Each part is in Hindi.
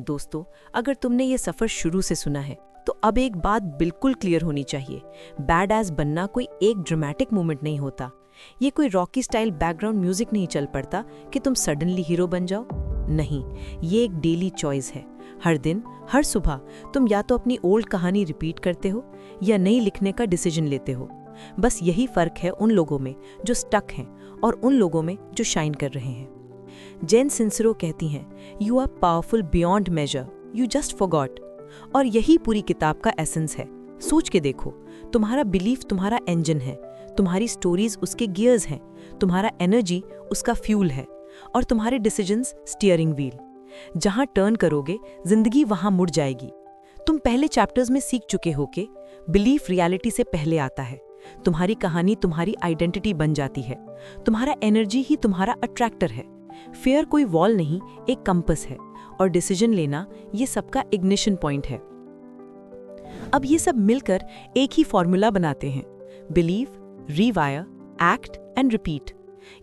दोस्तों, अगर तुमने ये सफ़र शुरू से सुना है तो अब एक बात बिल्कुल क्लियर होनी चाहिए। बैड एज बनना कोई एक ड्रामेटिक मोमेंट नहीं होता। ये कोई रॉकी स्टाइल बैकग्राउंड म्यूज़िक नहीं चल पड़ता कि तुम सडनली हीरो बन जाओ। नहीं, ये एक डेली चॉइस है। हर दिन, हर सुबह, तुम या तो अपनी ओल्ड कहानी रिपीट करते हो, या नई लिखने का डिसीज़न लेते हो। बस यही फ़र्क है उन लोगों में जो स्टक हैं और उन लोगों में जो शाइन कर रहे हैं। जेन सिंसरो कहती हैं you are powerful beyond measure you just forgot और यही पूरी किताब का एसेंस है। सोच के देखो, तुम्हारा बिलीफ तुम्हारा इंजन है। तुम्हारी स्टोरीज उसके गियर्स हैं। तुम्हारा एनर्जी उसका फ्यूल है। और तुम्हारे डिसीजंस स्टीयरिंग व्हील जहाँ टर्न करोगे, ज़िंदगी वहाँ मुड़ जाएगी। तुम पहले चैप्टर्स में सीख चुके हो कि बिलीफ रियलिटी से पहले आता है। तुम्हारी कहानी तुम्हारी आइडेंटिटी बन जाती है। तुम्हारा एनर्जी ही तुम्हारा अट्रैक्टर है। फेयर कोई वॉल नहीं, एक कंपस है। और डिसीज़न लेना, ये सबका इग्निशन पॉइंट है। अब ये सब मिलकर एक ही फॉर्मूला बनाते हैं। Believe rewire act and repeat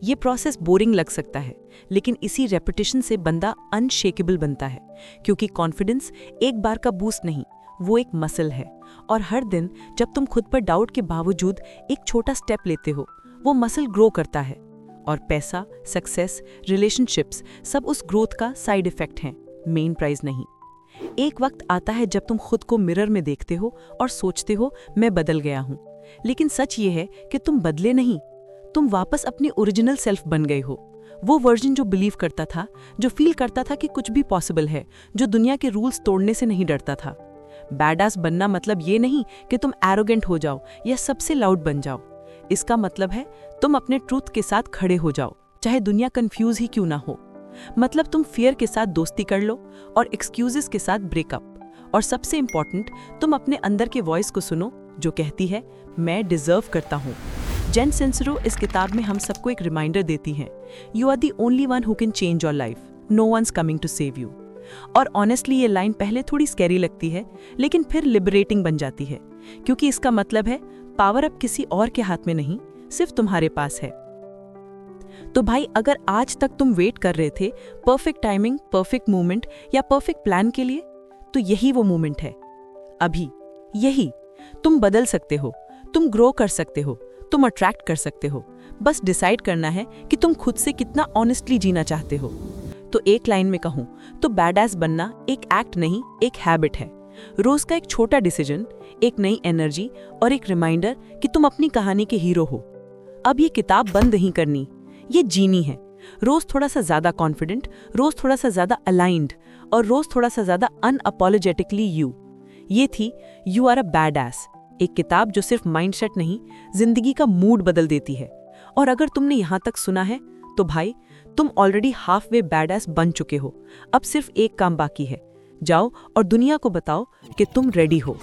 ये प्रोसेस बोरिंग लग सकता है, लेकिन इसी रेपिटेशन से बंदा अनशेकेबल बनता है। क्योंकि कॉन्फिडेंस एक बार का बूस्ट नहीं, वो एक मसल है। और हर दिन जब तुम खुद पर डाउट के बावजूद एक छोटा स्टेप लेते हो, वो मसल ग्रो करता है। और पैसा सक्सेस रिलेशनशिप्स सब उस ग्रोथ का साइड इफ़ेक्ट हैं मेन प्राइज नहीं। एक वक्त आता है जब तुम खुद को मिरर में देखते हो और सोचते हो, मैं बदल गया हूँ। लेकिन सच ये है कि तुम बदले नहीं। तुम वापस अपने ओरिजिनल सेल्फ बन गए हो। वो वर्जन जो बिलीव करता था, जो फील करता था कि कुछ भी पॉसिबल है, जो दुनिया के रूल्स तोड़ने से नहीं डरता था। बैडास बनना मतलब ये नहीं कि तुम एरोगेंट हो जाओ या सबसे लाउड बन जाओ। इसका मतलब है, तुम अपने ट्रूथ के साथ खड़े हो जाओ, चाहे दुनिया कंफ्यूज ही क्यों ना हो। मतलब तुम फियर के साथ दोस्ती कर लो और एक्सक्यूजेस के साथ ब्रेकअप और सबसे इंपॉर्टेंट तुम अपने अंदर के वॉइस को सुनो, जो कहती है, मैं डिजर्व करता हूँ। जेन सेंसरो इस किताब में हम सबको एक रिमाइंडर देती हैं you are the only one who can change your life no one's coming to save you और ऑनेस्टली ये लाइन पहले थोड़ी स्कैरी लगती है, लेकिन फिर लिबरेटिंग बन जाती है, क्योंकि इसका मतलब है पावर अब किसी और के हाथ में नहीं, सिर्फ़ तुम्हारे पास है। तो भाई, अगर आज तक तुम वेट कर रहे थे परफेक्ट टाइमिंग परफेक्ट मूवमेंट या परफेक्ट प्लान के लिए तो यही वो मूवमेंट है। अभी, यही, तुम बदल सकते हो, तुम ग्रो कर सकते हो, तुम अट्रैक्ट कर सकते हो, बस डिसाइड करना है कि तुम खुद से कितना ऑनेस्टली जीना चाहते हो। तो एक लाइन में कहूँ तो बैड एस बनना एक एक्ट नहीं, एक हैबिट है। रोज का एक छोटा डिसीज़न एक नई एनर्जी और एक रिमाइंडर कि तुम अपनी कहानी के हीरो हो। अब ये किताब बंद नहीं करनी, ये जीनी है। रोज थोड़ा सा ज़्यादा कॉन्फिडेंट रोज थोड़ा सा ज़्यादा अलाइंड और रोज थोड़ा सा ज़्यादा अनअपोलोजेटिकली यू ये थी you are a badass एक किताब जो सिर्फ़ माइंडसेट नहीं, ज़िंदगी का मूड बदल देती है। और अगर तुमने यहाँ तक सुना है तो भाई तुम already halfway badass बन चुके हो। अब सिर्फ़ एक काम बाकी है। जाओ और दुनिया को बताओ कि तुम रेडी हो।